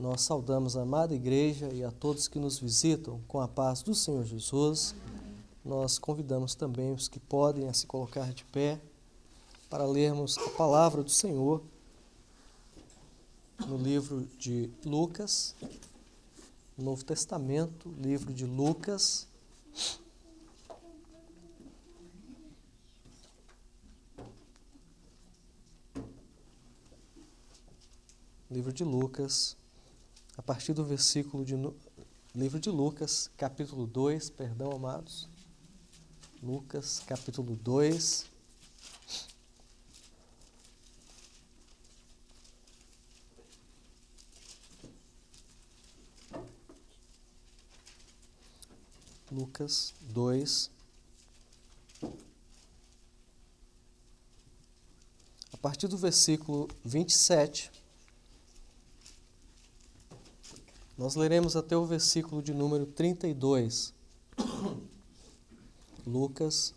Nós saudamos a amada igreja e a todos que nos visitam com a paz do Senhor Jesus. Nós convidamos também os que podem a se colocar de pé para lermos a palavra do Senhor no livro de Lucas, Novo Testamento, livro de Lucas. Livro de Lucas, a partir do versículo de livro de Lucas, capítulo 2, perdão, amados. Lucas, capítulo 2. Lucas 2. A partir do versículo 27. Nós leremos até o versículo de número 32. Lucas,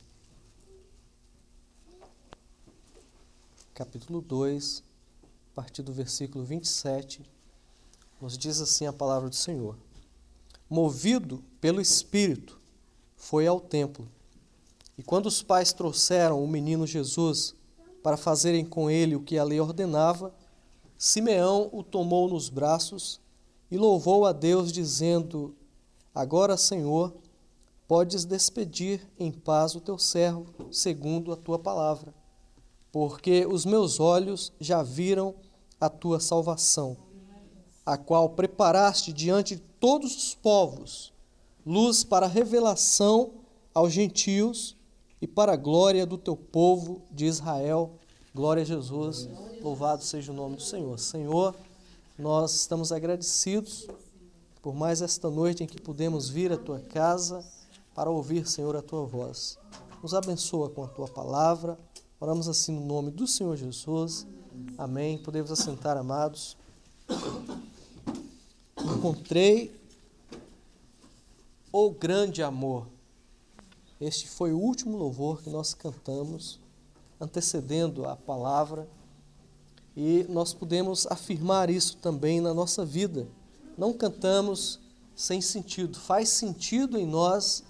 capítulo 2, a partir do versículo 27, nos diz assim a palavra do Senhor: Movido pelo Espírito, foi ao templo. E quando os pais trouxeram o menino Jesus para fazerem com ele o que a lei ordenava, Simeão o tomou nos braços e louvou a Deus, dizendo: Agora, Senhor, podes despedir em paz o teu servo, segundo a tua palavra, porque os meus olhos já viram a tua salvação, a qual preparaste diante de todos os povos, luz para revelação aos gentios e para a glória do teu povo de Israel. Glória a Jesus, louvado seja o nome do Senhor. Senhor, nós estamos agradecidos por mais esta noite em que pudemos vir à tua casa para ouvir, Senhor, a tua voz. Nos abençoa com a tua palavra. Oramos assim no nome do Senhor Jesus. Amém. Podemos assentar, amados. Encontrei o grande amor. Este foi o último louvor que nós cantamos, antecedendo a palavra e nós podemos afirmar isso também na nossa vida. Não cantamos sem sentido. Faz sentido em nós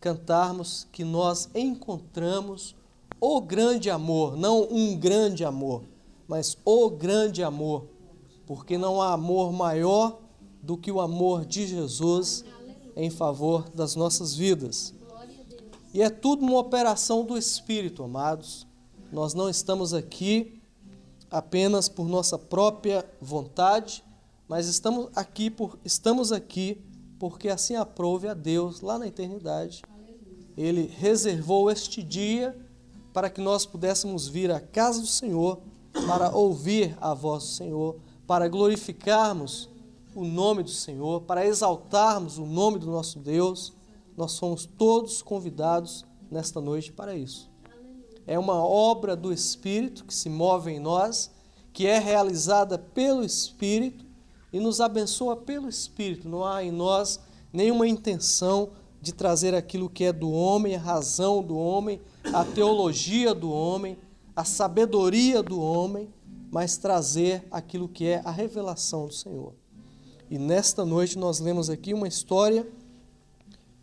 cantarmos que nós encontramos o grande amor, não um grande amor, mas o grande amor, porque não há amor maior do que o amor de Jesus em favor das nossas vidas. E é tudo uma operação do Espírito, amados. Nós não estamos aqui apenas por nossa própria vontade, mas estamos aqui por estamos aqui porque assim aprove a Deus lá na eternidade. Ele reservou este dia para que nós pudéssemos vir à casa do Senhor para ouvir a voz do Senhor, para glorificarmos o nome do Senhor, para exaltarmos o nome do nosso Deus. Nós somos todos convidados nesta noite para isso é uma obra do Espírito que se move em nós, que é realizada pelo Espírito e nos abençoa pelo Espírito. Não há em nós nenhuma intenção de trazer aquilo que é do homem, a razão do homem, a teologia do homem, a sabedoria do homem, mas trazer aquilo que é a revelação do Senhor. E nesta noite nós lemos aqui uma história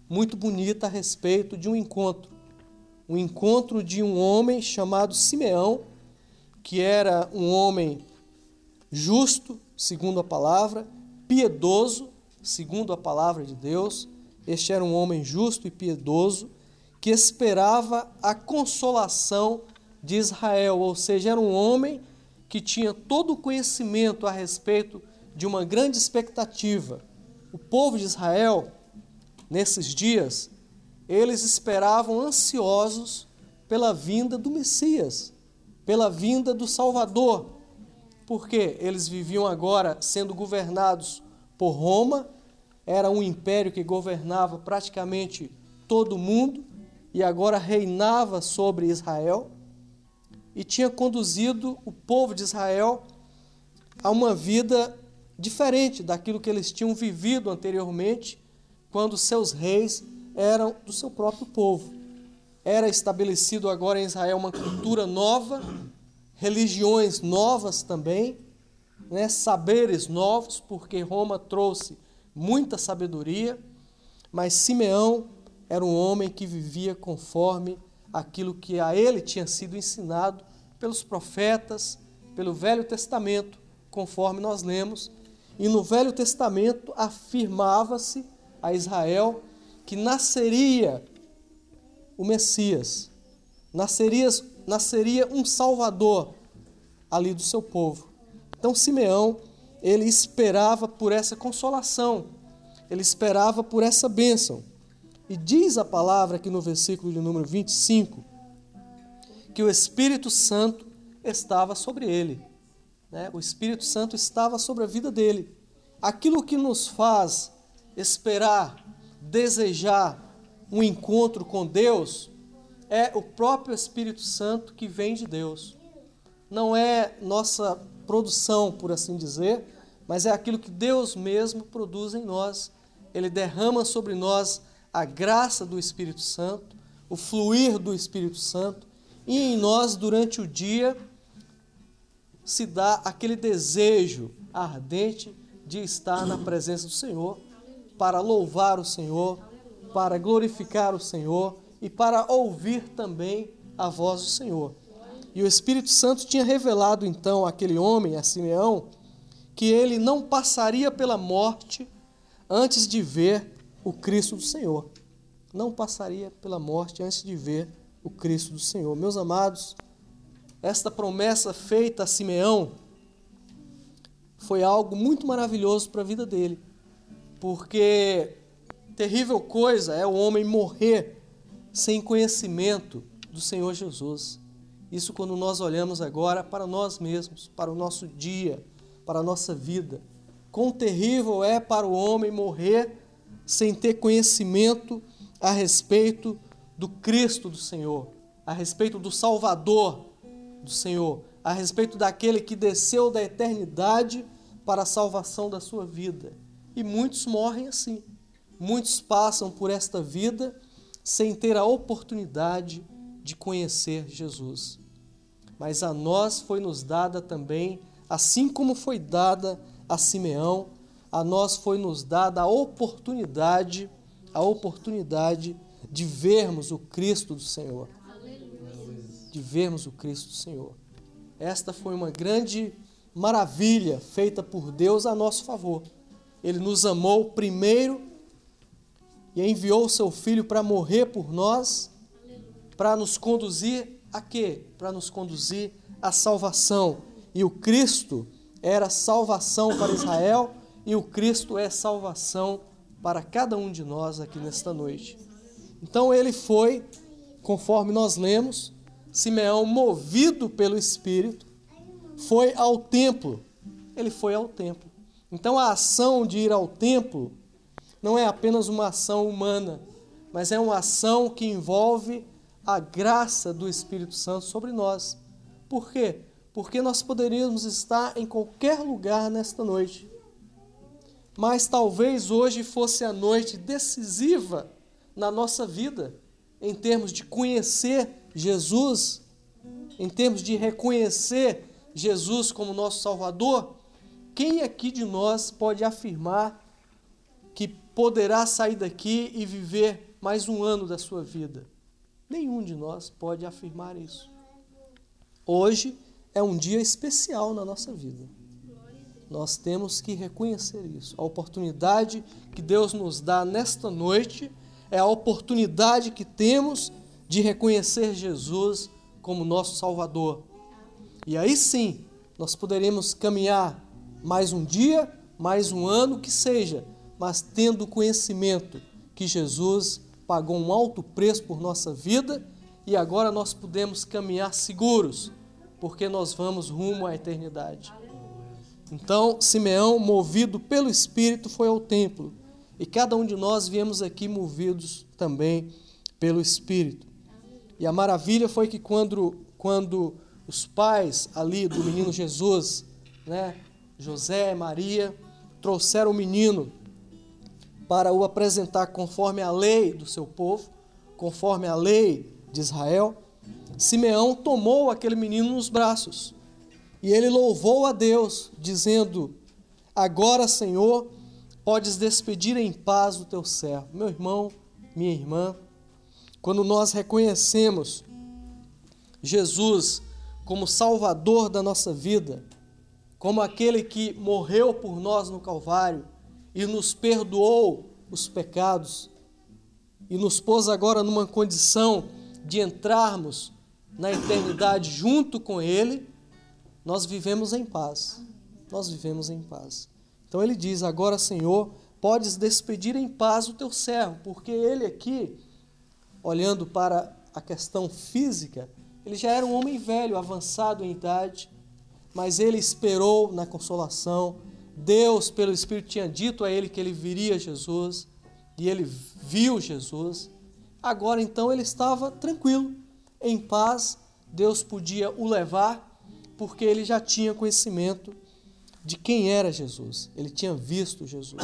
muito bonita a respeito de um encontro o encontro de um homem chamado Simeão, que era um homem justo, segundo a palavra, piedoso, segundo a palavra de Deus. Este era um homem justo e piedoso que esperava a consolação de Israel, ou seja, era um homem que tinha todo o conhecimento a respeito de uma grande expectativa. O povo de Israel, nesses dias, eles esperavam ansiosos pela vinda do Messias, pela vinda do Salvador, porque eles viviam agora sendo governados por Roma, era um império que governava praticamente todo o mundo e agora reinava sobre Israel. E tinha conduzido o povo de Israel a uma vida diferente daquilo que eles tinham vivido anteriormente, quando seus reis eram do seu próprio povo. Era estabelecido agora em Israel uma cultura nova, religiões novas também, né, saberes novos, porque Roma trouxe muita sabedoria, mas Simeão era um homem que vivia conforme aquilo que a ele tinha sido ensinado pelos profetas, pelo Velho Testamento, conforme nós lemos. E no Velho Testamento afirmava-se a Israel que nasceria o Messias, nasceria, nasceria um Salvador ali do seu povo. Então Simeão, ele esperava por essa consolação, ele esperava por essa bênção. E diz a palavra aqui no versículo de número 25 que o Espírito Santo estava sobre ele. Né? O Espírito Santo estava sobre a vida dele. Aquilo que nos faz esperar, desejar um encontro com Deus é o próprio Espírito Santo que vem de Deus. Não é nossa produção, por assim dizer, mas é aquilo que Deus mesmo produz em nós. Ele derrama sobre nós a graça do Espírito Santo, o fluir do Espírito Santo, e em nós, durante o dia, se dá aquele desejo ardente de estar na presença do Senhor, para louvar o Senhor, para glorificar o Senhor e para ouvir também a voz do Senhor. E o Espírito Santo tinha revelado então àquele homem, a Simeão, que ele não passaria pela morte antes de ver o Cristo do Senhor. Não passaria pela morte antes de ver o Cristo do Senhor. Meus amados, esta promessa feita a Simeão foi algo muito maravilhoso para a vida dele, porque terrível coisa é o homem morrer sem conhecimento do Senhor Jesus. Isso quando nós olhamos agora para nós mesmos, para o nosso dia, para a nossa vida. Quão terrível é para o homem morrer sem ter conhecimento a respeito do Cristo do Senhor, a respeito do Salvador do Senhor, a respeito daquele que desceu da eternidade para a salvação da sua vida. E muitos morrem assim. Muitos passam por esta vida sem ter a oportunidade de conhecer Jesus. Mas a nós foi nos dada também, assim como foi dada a Simeão, a nós foi nos dada a oportunidade, a oportunidade de vermos o Cristo do Senhor. De vermos o Cristo do Senhor. Esta foi uma grande maravilha feita por Deus a nosso favor. Ele nos amou primeiro e enviou o seu filho para morrer por nós, para nos conduzir a quê? Para nos conduzir à salvação. E o Cristo era salvação para Israel e o Cristo é salvação para cada um de nós aqui nesta noite. Então ele foi, conforme nós lemos, Simeão, movido pelo Espírito, foi ao templo. Ele foi ao templo. Então a ação de ir ao templo não é apenas uma ação humana, mas é uma ação que envolve a graça do Espírito Santo sobre nós. Por quê? Porque nós poderíamos estar em qualquer lugar nesta noite. Mas talvez hoje fosse a noite decisiva na nossa vida, em termos de conhecer Jesus, em termos de reconhecer Jesus como nosso Salvador. Quem aqui de nós pode afirmar que poderá sair daqui e viver mais um ano da sua vida. Nenhum de nós pode afirmar isso. Hoje é um dia especial na nossa vida. Nós temos que reconhecer isso. A oportunidade que Deus nos dá nesta noite é a oportunidade que temos de reconhecer Jesus como nosso Salvador. E aí sim, nós poderemos caminhar mais um dia, mais um ano, que seja, mas tendo conhecimento que Jesus pagou um alto preço por nossa vida e agora nós podemos caminhar seguros, porque nós vamos rumo à eternidade. Então, Simeão, movido pelo Espírito, foi ao templo, e cada um de nós viemos aqui movidos também pelo Espírito. E a maravilha foi que quando, quando os pais ali do menino Jesus, né, José, Maria, trouxeram o menino para o apresentar conforme a lei do seu povo, conforme a lei de Israel, Simeão tomou aquele menino nos braços E ele louvou a Deus, dizendo: Agora, Senhor, podes despedir em paz o teu servo. Meu irmão, minha irmã, quando nós reconhecemos Jesus como Salvador da nossa vida, como aquele que morreu por nós no Calvário e nos perdoou os pecados e nos pôs agora numa condição de entrarmos na eternidade junto com Ele, nós vivemos em paz. Nós vivemos em paz. Então ele diz: Agora, Senhor, podes despedir em paz o teu servo, porque ele aqui, olhando para a questão física, ele já era um homem velho, avançado em idade, mas ele esperou na consolação. Deus, pelo Espírito, tinha dito a ele que ele viria Jesus, e ele viu Jesus. Agora então ele estava tranquilo, em paz, Deus podia o levar, porque ele já tinha conhecimento de quem era Jesus, ele tinha visto Jesus.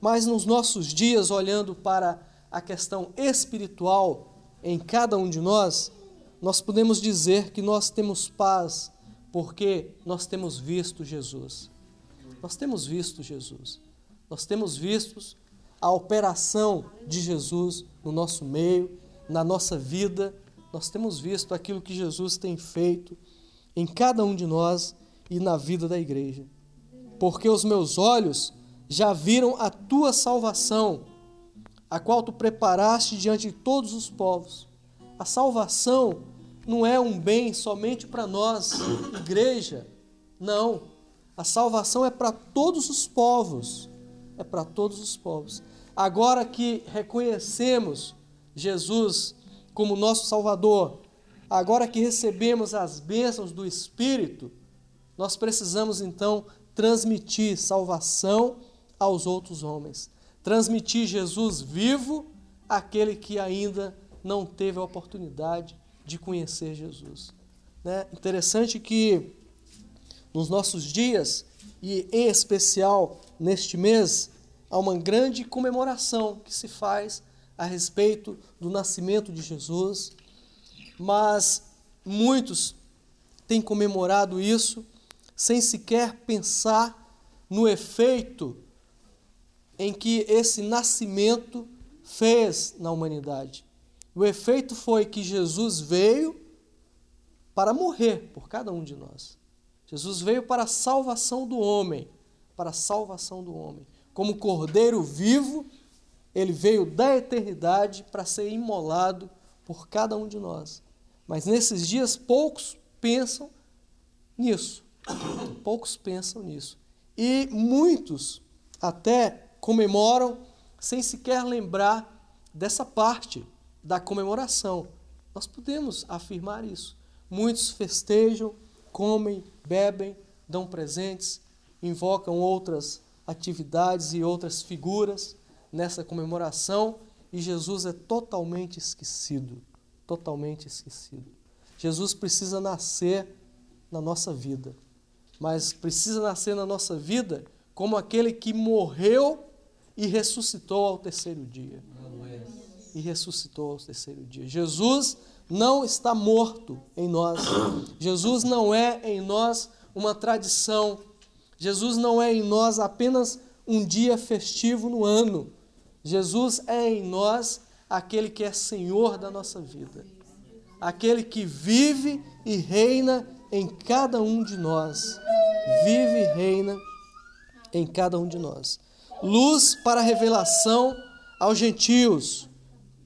Mas nos nossos dias, olhando para a questão espiritual em cada um de nós, nós podemos dizer que nós temos paz porque nós temos visto Jesus. Nós temos visto Jesus. Nós temos visto a operação de Jesus no nosso meio, na nossa vida. Nós temos visto aquilo que Jesus tem feito em cada um de nós e na vida da igreja porque os meus olhos já viram a tua salvação, a qual tu preparaste diante de todos os povos. A salvação não é um bem somente para nós, igreja. Não. A salvação é para todos os povos. É para todos os povos. Agora que reconhecemos Jesus como nosso Salvador, agora que recebemos as bênçãos do Espírito, nós precisamos então transmitir salvação aos outros homens, transmitir Jesus vivo àquele que ainda não teve a oportunidade de conhecer Jesus. Né? Interessante que nos nossos dias, e em especial neste mês, há uma grande comemoração que se faz a respeito do nascimento de Jesus, mas muitos têm comemorado isso sem sequer pensar no efeito em que esse nascimento fez na humanidade. O efeito foi que Jesus veio para morrer por cada um de nós. Jesus veio para a salvação do homem, para a salvação do homem. Como cordeiro vivo, ele veio da eternidade para ser imolado por cada um de nós. Mas nesses dias poucos pensam nisso. Poucos pensam nisso. E muitos até comemoram sem sequer lembrar dessa parte da comemoração. Nós podemos afirmar isso. Muitos festejam, comem, bebem, dão presentes, invocam outras atividades e outras figuras nessa comemoração e Jesus é totalmente esquecido. Totalmente esquecido. Jesus precisa nascer na nossa vida mas precisa nascer na nossa vida como aquele que morreu e ressuscitou ao terceiro dia. E ressuscitou ao terceiro dia. Jesus não está morto em nós. Jesus não é em nós uma tradição. Jesus não é em nós apenas um dia festivo no ano. Jesus é em nós aquele que é Senhor da nossa vida. Aquele que vive e reina em cada um de nós. Vive e reina em cada um de nós. Luz para a revelação aos gentios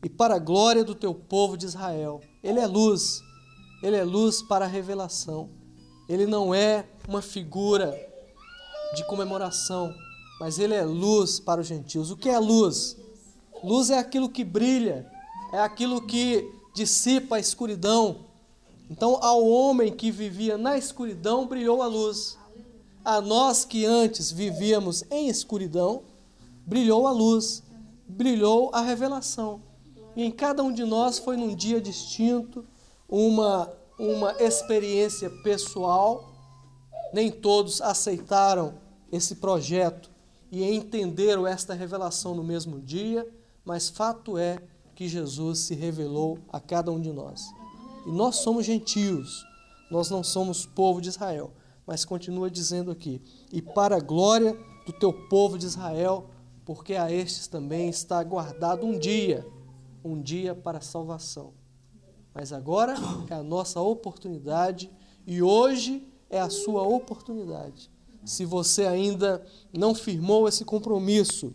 e para a glória do teu povo de Israel. Ele é luz. Ele é luz para a revelação. Ele não é uma figura de comemoração, mas ele é luz para os gentios. O que é luz? Luz é aquilo que brilha, é aquilo que dissipa a escuridão, então, ao homem que vivia na escuridão, brilhou a luz. A nós que antes vivíamos em escuridão, brilhou a luz, brilhou a revelação. E em cada um de nós foi num dia distinto, uma, uma experiência pessoal. Nem todos aceitaram esse projeto e entenderam esta revelação no mesmo dia, mas fato é que Jesus se revelou a cada um de nós. E nós somos gentios, nós não somos povo de Israel. mas continua dizendo aqui: e para a glória do teu povo de Israel, porque a estes também está guardado um dia, um dia para a salvação. Mas agora é a nossa oportunidade e hoje é a sua oportunidade. Se você ainda não firmou esse compromisso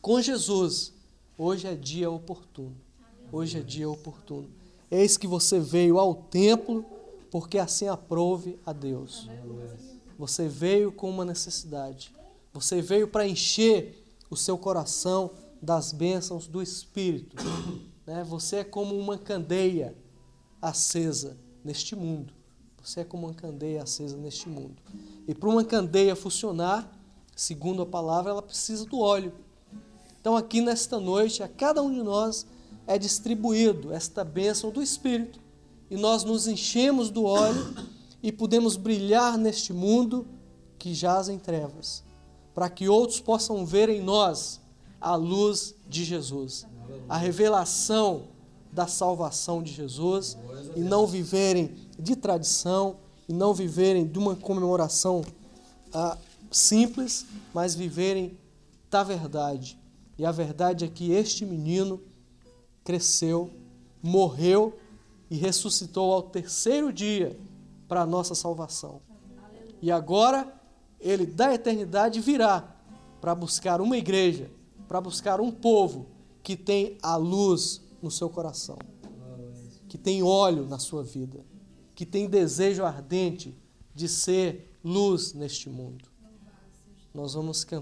com Jesus, hoje é dia oportuno. Hoje é dia oportuno. Eis que você veio ao templo porque assim aprove a Deus. Você veio com uma necessidade. Você veio para encher o seu coração das bênçãos do Espírito. Né? Você é como uma candeia acesa neste mundo. Você é como uma candeia acesa neste mundo. E para uma candeia funcionar, segundo a palavra, ela precisa do óleo. Então, aqui nesta noite, a cada um de nós é distribuído esta bênção do Espírito. E nós nos enchemos do óleo e podemos brilhar neste mundo que jaz em trevas, para que outros possam ver em nós a luz de Jesus, a revelação da salvação de Jesus e não viverem de tradição e não viverem de uma comemoração ah, simples, mas viverem da verdade. E a verdade é que este menino cresceu, morreu e ressuscitou ao terceiro dia para a nossa salvação. E agora ele da eternidade virá para buscar uma igreja, para buscar um povo que tem a luz no seu coração, que tem óleo na sua vida, que tem desejo ardente de ser luz neste mundo. Nós vamos cantar.